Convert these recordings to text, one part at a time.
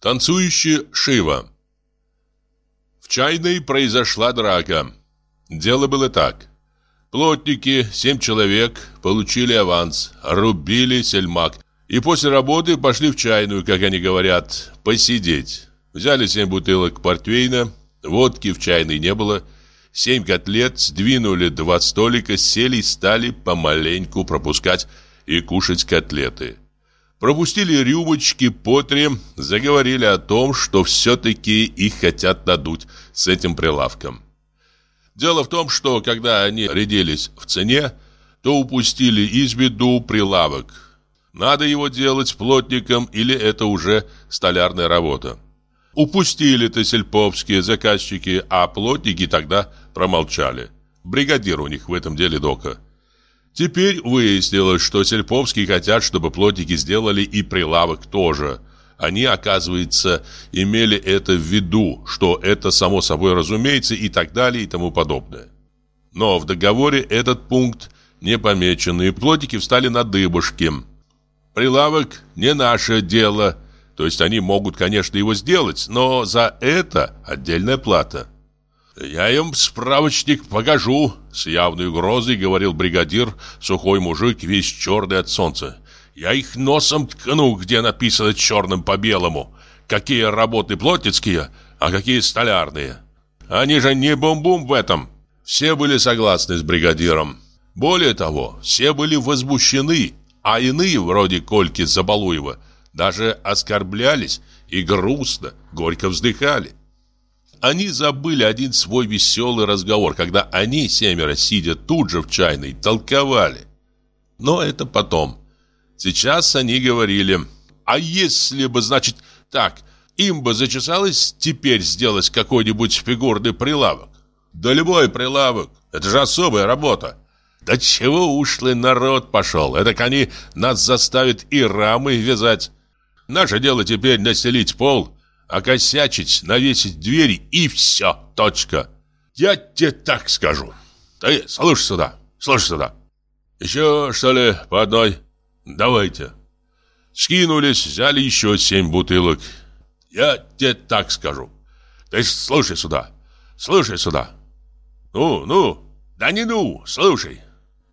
Танцующий Шива В чайной произошла драка. Дело было так. Плотники, семь человек, получили аванс, рубили сельмак и после работы пошли в чайную, как они говорят, посидеть. Взяли семь бутылок портвейна, водки в чайной не было, семь котлет, сдвинули два столика, сели и стали помаленьку пропускать и кушать котлеты. Пропустили рюмочки по три, заговорили о том, что все-таки их хотят надуть с этим прилавком. Дело в том, что когда они рядились в цене, то упустили из виду прилавок. Надо его делать плотником или это уже столярная работа. Упустили-то сельповские заказчики, а плотники тогда промолчали. Бригадир у них в этом деле дока. Теперь выяснилось, что сельповские хотят, чтобы плотники сделали и прилавок тоже. Они, оказывается, имели это в виду, что это само собой разумеется и так далее и тому подобное. Но в договоре этот пункт не помечен, и плотники встали на дыбушки. Прилавок не наше дело, то есть они могут, конечно, его сделать, но за это отдельная плата. «Я им справочник покажу», — с явной угрозой говорил бригадир, сухой мужик, весь черный от солнца. «Я их носом ткну, где написано черным по белому. Какие работы плотницкие, а какие столярные. Они же не бум-бум в этом». Все были согласны с бригадиром. Более того, все были возмущены, а иные, вроде Кольки Забалуева, даже оскорблялись и грустно, горько вздыхали. Они забыли один свой веселый разговор, когда они, семеро, сидя тут же в чайной, толковали. Но это потом. Сейчас они говорили, а если бы, значит, так, им бы зачесалось теперь сделать какой-нибудь фигурный прилавок. Да любой прилавок, это же особая работа. Да чего ушлый народ пошел, это они нас заставят и рамы вязать. Наше дело теперь настелить пол, окосячить, навесить двери и все, точка. Я тебе так скажу. Ты слушай сюда, слушай сюда. Еще, что ли, по одной? Давайте. Скинулись, взяли еще семь бутылок. Я тебе так скажу. Ты слушай сюда, слушай сюда. Ну, ну, да не ну, слушай.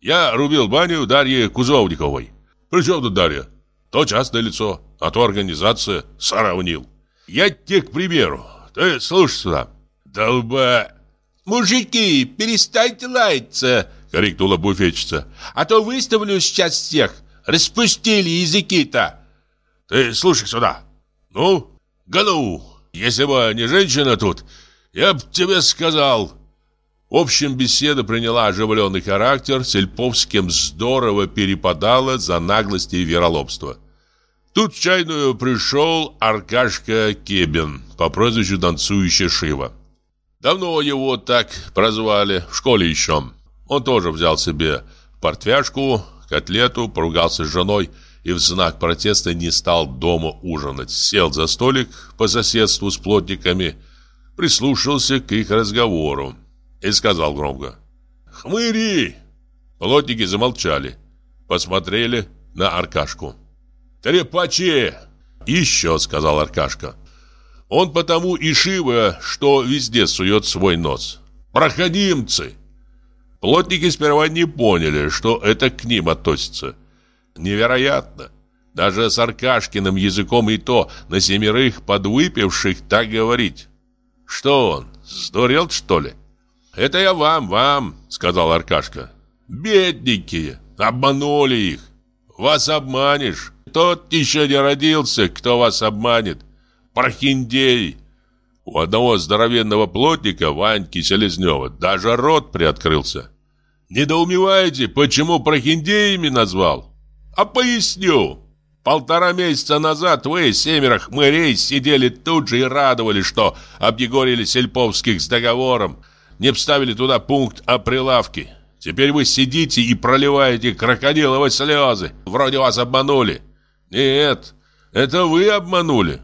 Я рубил баню Дарьи Кузовниковой. При чем тут Дарья? То частное лицо, а то организация сравнил. Я тебе, к примеру. Ты слушай сюда. Долба... «Мужики, перестаньте лаяться!» — крикнула буфетчица. «А то выставлю сейчас всех! Распустили языки-то!» «Ты слушай сюда! Ну, гону! Если бы не женщина тут, я б тебе сказал!» В общем, беседа приняла оживленный характер, Сельповским здорово перепадало за наглость и вероломство. Тут в чайную пришел Аркашка Кебин по прозвищу «Танцующая Шива». Давно его так прозвали, в школе еще. Он тоже взял себе портвяшку, котлету, поругался с женой и в знак протеста не стал дома ужинать. Сел за столик по соседству с плотниками, прислушался к их разговору и сказал громко «Хмыри!». Плотники замолчали, посмотрели на Аркашку. «Трепачи!» «Еще», — сказал Аркашка. «Он потому и шиво, что везде сует свой нос. Проходимцы!» Плотники сперва не поняли, что это к ним относится. Невероятно. Даже с Аркашкиным языком и то на семерых подвыпивших так говорить. Что он, сдурел, что ли? «Это я вам, вам», — сказал Аркашка. «Бедненькие, обманули их. Вас обманешь тот еще не родился, кто вас обманет. Прохиндей. У одного здоровенного плотника, Ваньки Селезнева, даже рот приоткрылся. Недоумеваете, почему прохиндеями назвал? А поясню. Полтора месяца назад вы, семеро хмырей, сидели тут же и радовали, что объегорили Сельповских с договором, не вставили туда пункт о прилавке. Теперь вы сидите и проливаете крокодиловые слезы. Вроде вас обманули. «Нет, это вы обманули».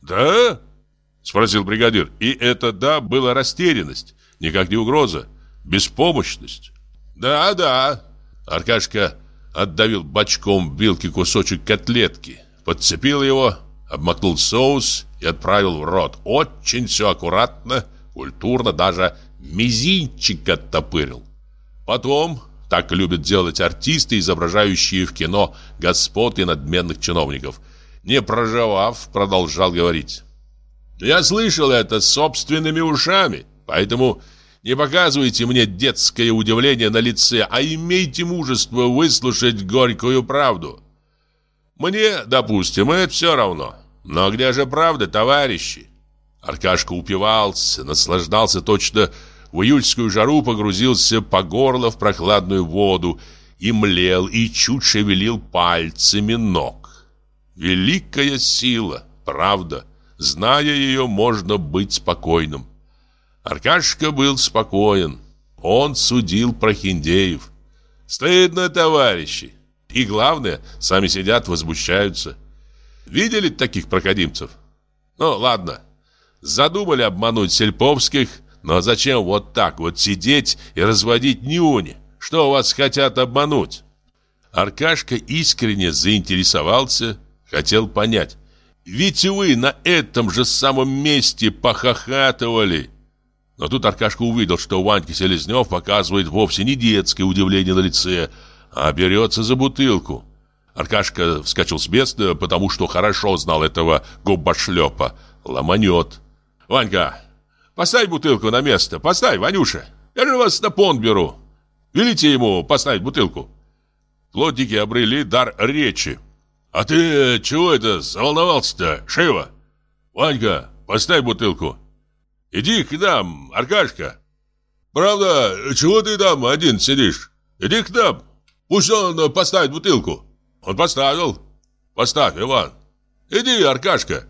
«Да?» — спросил бригадир. И это «да» было растерянность, никак не угроза, беспомощность. «Да, да». Аркашка отдавил бочком в вилке кусочек котлетки, подцепил его, обмакнул соус и отправил в рот. Очень все аккуратно, культурно, даже мизинчик оттопырил. Потом, так любят делать артисты, изображающие в кино господ и надменных чиновников, не проживав, продолжал говорить. «Я слышал это собственными ушами, поэтому не показывайте мне детское удивление на лице, а имейте мужество выслушать горькую правду. Мне, допустим, это все равно. Но где же правда, товарищи? Аркашка упивался, наслаждался точно в июльскую жару, погрузился по горло в прохладную воду и млел, и чуть шевелил пальцами ног. Великая сила, правда. Зная ее, можно быть спокойным. Аркашка был спокоен. Он судил про хиндеев. Стыдно, товарищи. И главное, сами сидят, возмущаются. Видели таких проходимцев? Ну, ладно. Задумали обмануть Сельповских, но зачем вот так вот сидеть и разводить нюни? Что вас хотят обмануть? Аркашка искренне заинтересовался, хотел понять. Ведь вы на этом же самом месте похохатывали. Но тут Аркашка увидел, что Ванька Селезнев показывает вовсе не детское удивление на лице, а берется за бутылку. Аркашка вскочил с места, потому что хорошо знал этого губошлепа. Ломанет. «Ванька, поставь бутылку на место. Поставь, Ванюша. Я же вас на понт беру. Велите ему поставить бутылку». Плотники обрели дар речи. «А ты чего это заволновался-то, Шива? Ванька, поставь бутылку». Иди к нам, Аркашка. Правда, чего ты там один сидишь? Иди к нам. Пусть он поставит бутылку. Он поставил. Поставь, Иван. Иди, Аркашка.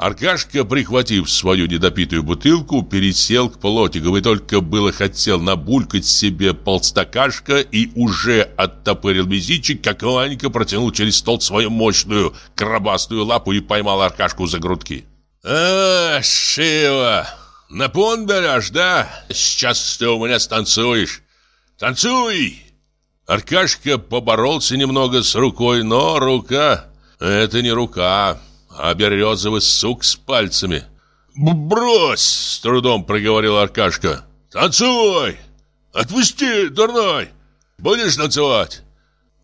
Аркашка, прихватив свою недопитую бутылку, пересел к Плотикову и только было хотел набулькать себе полстакашка и уже оттопырил мизинчик, как Ванька протянул через стол свою мощную крабастую лапу и поймал Аркашку за грудки. «А, Шива, на пон берешь, да? Сейчас ты у меня станцуешь. Танцуй!» Аркашка поборолся немного с рукой, но рука — это не рука, а березовый сук с пальцами. «Брось!» — с трудом проговорил Аркашка. «Танцуй! Отпусти, дурной! Будешь танцевать?»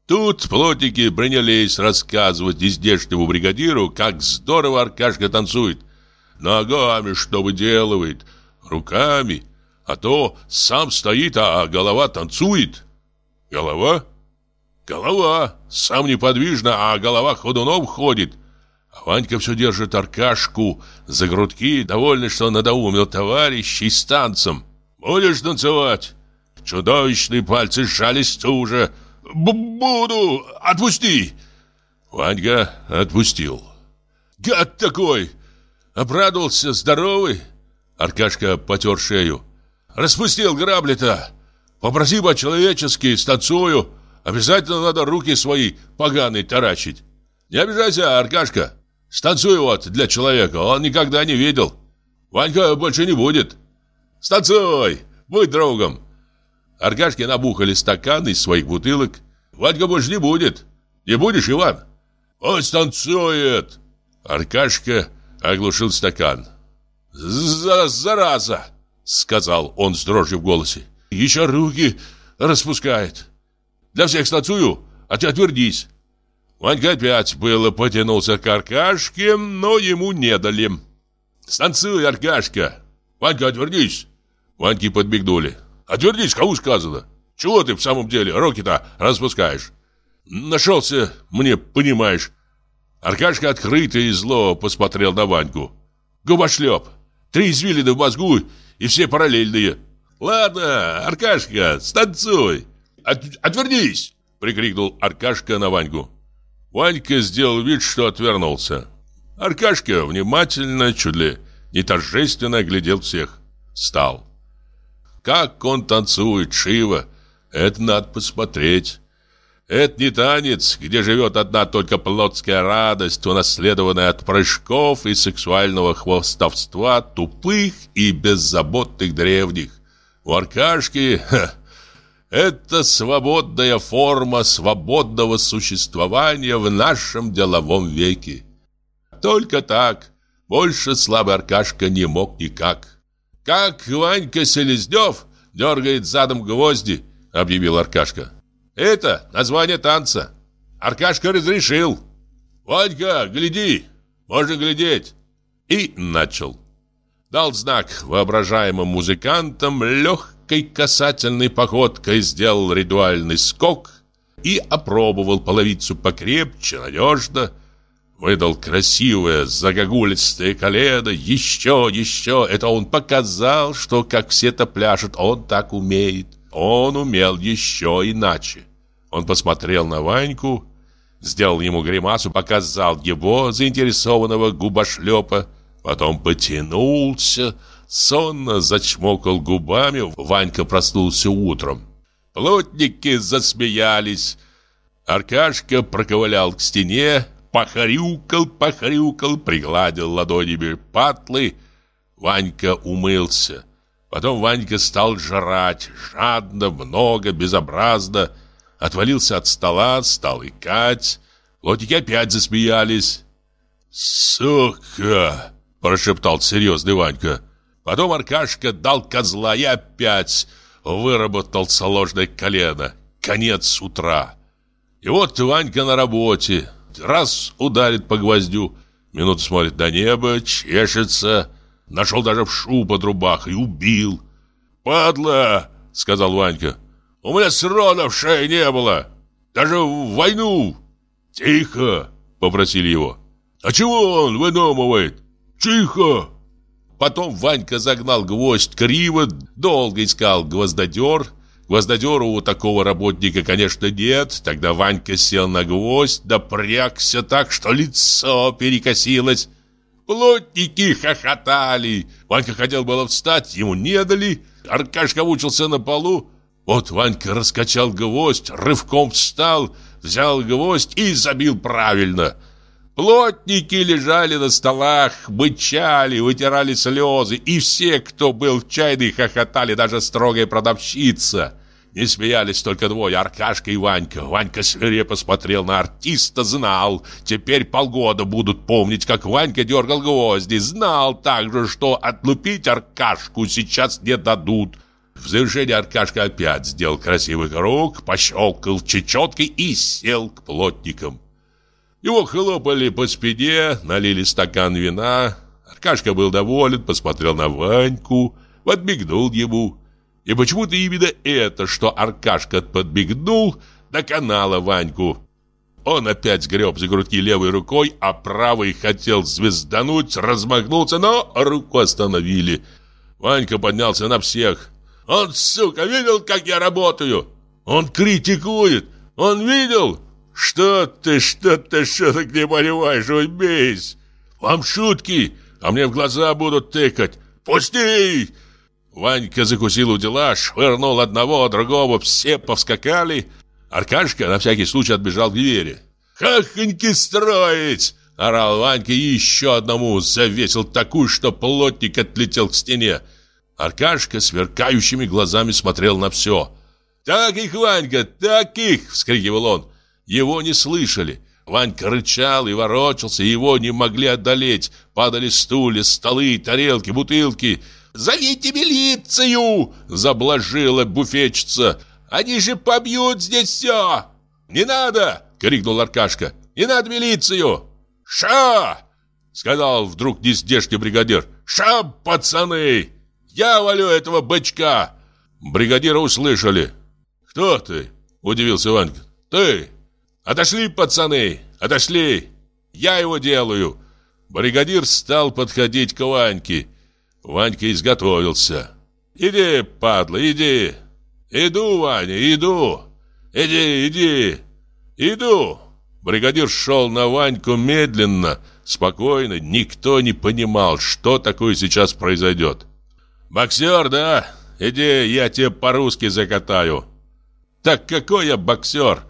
Тут плотники принялись рассказывать издешнему бригадиру, как здорово Аркашка танцует. Ногами что выделывает, руками, а то сам стоит, а голова танцует. Голова? Голова. Сам неподвижно, а голова ходуном ходит. Ванька все держит Аркашку за грудки, довольный, что надоумил товарищей с танцем. Будешь танцевать? Чудовищные пальцы сжались уже. «Буду! Отпусти!» Ванька отпустил. «Гад такой! Обрадовался, здоровый!» Аркашка потер шею. «Распустил грабли-то! Попроси по-человечески, станцую. Обязательно надо руки свои поганые таращить. Не обижайся, Аркашка. Станцуй вот для человека, он никогда не видел. Ванька больше не будет. Станцуй, будь другом!» Аркашке набухали стаканы из своих бутылок. «Вадька больше не будет. Не будешь, Иван?» «Он станцует!» Аркашка оглушил стакан. «За «Зараза!» — сказал он с дрожью в голосе. «Еще руки распускает. Для всех станцую, а ты отвернись». Ванька опять было потянулся к Аркашке, но ему не дали. «Станцуй, Аркашка!» «Ванька, отвернись!» Ваньки подбегнули. Отвернись, кому сказано. Чего ты в самом деле руки-то распускаешь? Нашелся мне, понимаешь. Аркашка открыто и зло посмотрел на Ваньку. Губошлеп. Три извилины в мозгу и все параллельные. Ладно, Аркашка, станцуй. От, отвернись, прикрикнул Аркашка на Ваньку. Ванька сделал вид, что отвернулся. Аркашка внимательно, чуть ли не торжественно глядел всех. Стал. Как он танцует, Шива! Это надо посмотреть. Это не танец, где живет одна только плотская радость, унаследованная от прыжков и сексуального хвостовства тупых и беззаботных древних. У Аркашки ха, это свободная форма свободного существования в нашем деловом веке. Только так, Больше слабый Аркашка не мог никак. «Как Ванька Селезнев дергает задом гвозди», — объявил Аркашка. «Это название танца. Аркашка разрешил. Ванька, гляди, можно глядеть». И начал. Дал знак воображаемым музыкантам, легкой касательной походкой сделал ритуальный скок и опробовал половицу покрепче, надежно, Выдал красивое загогулистое колено, еще, еще. Это он показал, что как все-то пляшут, он так умеет. Он умел еще иначе. Он посмотрел на Ваньку, сделал ему гримасу, показал его, заинтересованного губошлепа, потом потянулся, сонно зачмокал губами. Ванька проснулся утром. Плотники засмеялись. Аркашка проковылял к стене, похрюкал, похрюкал, пригладил ладонями патлы. Ванька умылся. Потом Ванька стал жрать, жадно, много, безобразно. Отвалился от стола, стал икать. Лотики опять засмеялись. «Сука!» – прошептал серьезный Ванька. Потом Аркашка дал козла и опять выработал сложное колено. Конец утра. И вот Ванька на работе раз ударит по гвоздю, минуту смотрит на небо, чешется, нашел даже в шу под рубахой, убил. «Падла!» — сказал Ванька. «У меня срода в шее не было, даже в войну!» «Тихо!» — попросили его. «А чего он выдумывает? Тихо!» Потом Ванька загнал гвоздь криво, долго искал гвоздодер, Гвоздодера у такого работника, конечно, нет. Тогда Ванька сел на гвоздь, допрягся так, что лицо перекосилось. Плотники хохотали. Ванька хотел было встать, ему не дали. Аркашка мучился на полу. Вот Ванька раскачал гвоздь, рывком встал, взял гвоздь и забил правильно. Плотники лежали на столах, бычали, вытирали слезы, и все, кто был в чайной, хохотали, даже строгая продавщица. Не смеялись только двое, Аркашка и Ванька. Ванька свирепо смотрел на артиста, знал. Теперь полгода будут помнить, как Ванька дергал гвозди. Знал также, что отлупить Аркашку сейчас не дадут. В завершение Аркашка опять сделал красивый круг, пощелкал чечеткой и сел к плотникам. Его хлопали по спине, налили стакан вина. Аркашка был доволен, посмотрел на Ваньку, подмигнул ему. И почему-то именно это, что Аркашка подмигнул, доконало Ваньку. Он опять сгреб за грудки левой рукой, а правой хотел звездануть, размахнулся, но руку остановили. Ванька поднялся на всех. «Он, сука, видел, как я работаю? Он критикует! Он видел? «Что ты, что ты, что ты не понимаешь, уймись! Вам шутки, а мне в глаза будут тыкать! Пусти!» Ванька закусил у дела, швырнул одного, другого, все повскакали. Аркашка на всякий случай отбежал к двери. «Хахоньки строить!» — орал Ванька и еще одному завесил такую, что плотник отлетел к стене. Аркашка сверкающими глазами смотрел на все. «Так их, Ванька, так их!» — вскрикивал он. Его не слышали. Ванька рычал и ворочался, его не могли одолеть. Падали стулья, столы, тарелки, бутылки. «Зовите милицию!» — заблажила буфетчица. «Они же побьют здесь все!» «Не надо!» — крикнул Аркашка. «Не надо милицию!» «Ша!» — сказал вдруг нездешний бригадир. «Ша, пацаны! Я валю этого бычка!» Бригадира услышали. «Кто ты?» — удивился Ванька. «Ты!» «Отошли, пацаны! Отошли! Я его делаю!» Бригадир стал подходить к Ваньке. Ванька изготовился. «Иди, падла, иди! Иду, Ваня, иду! Иди, иди! Иду!» Бригадир шел на Ваньку медленно, спокойно. Никто не понимал, что такое сейчас произойдет. «Боксер, да? Иди, я тебе по-русски закатаю!» «Так какой я боксер?»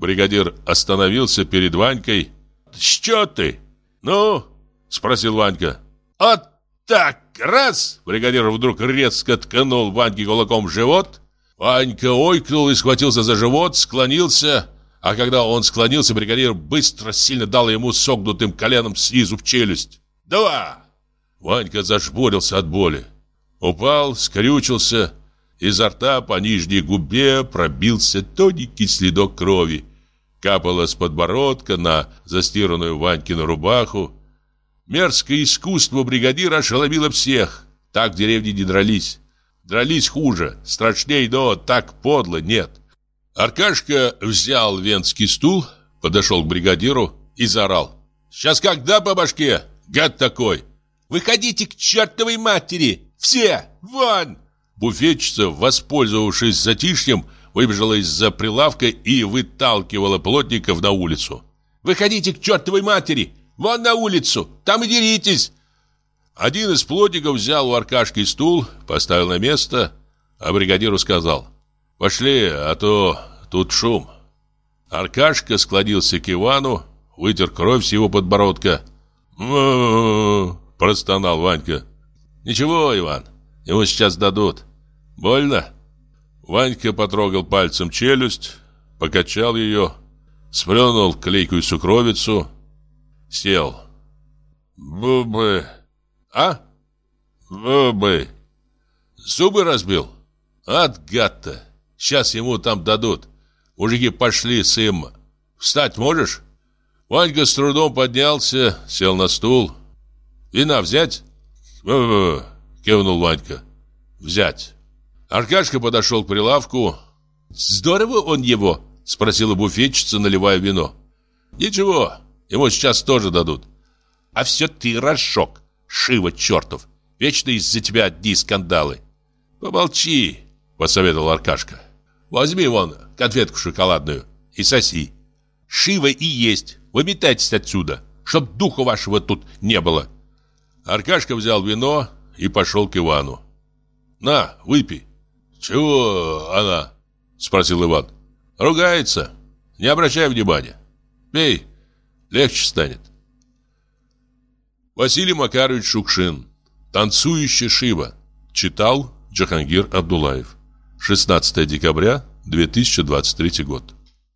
Бригадир остановился перед Ванькой. «Что ты?» «Ну?» — спросил Ванька. «Вот так, раз!» Бригадир вдруг резко ткнул Ваньке кулаком в живот. Ванька ойкнул и схватился за живот, склонился. А когда он склонился, бригадир быстро, сильно дал ему согнутым коленом снизу в челюсть. Два!» Ванька зажмурился от боли. Упал, скрючился. Изо рта по нижней губе пробился тоненький следок крови. Капало с подбородка на застиранную Ванькину рубаху. Мерзкое искусство бригадира ошеломило всех. Так в деревне не дрались. Дрались хуже, страшней, но так подло нет. Аркашка взял венский стул, подошел к бригадиру и заорал. «Сейчас когда по башке? Гад такой!» «Выходите к чертовой матери! Все! Вон!» Буфетчица, воспользовавшись затишьем, выбежала из-за прилавка и выталкивала плотников на улицу. «Выходите к чертовой матери! Вон на улицу! Там и деритесь!» Один из плотников взял у Аркашки стул, поставил на место, а бригадиру сказал «Пошли, а то тут шум». Аркашка склонился к Ивану, вытер кровь с его подбородка. Простонал Ванька. «Ничего, Иван, ему сейчас дадут. Больно?» Ванька потрогал пальцем челюсть, покачал ее, сплюнул клейкую сукровицу, сел. «Бубы!» А? Бубы. Зубы разбил? От гад-то. Сейчас ему там дадут. Мужики пошли с им. Встать можешь? Ванька с трудом поднялся, сел на стул. Вина взять? Бу-бу, кивнул Ванька. Взять. Аркашка подошел к прилавку. Здорово он его, спросила буфетчица, наливая вино. Ничего, ему сейчас тоже дадут. А все ты разжег. Шива чертов! Вечно из-за тебя одни скандалы. Помолчи, посоветовал Аркашка. Возьми вон конфетку шоколадную и соси. Шива и есть. Выметайтесь отсюда, чтоб духа вашего тут не было. Аркашка взял вино и пошел к Ивану. На, выпей. Чего она? Спросил Иван. Ругается. Не обращай внимания. Пей, легче станет. Василий Макарович Шукшин. Танцующая Шива. Читал Джахангир Абдулаев. 16 декабря 2023 год.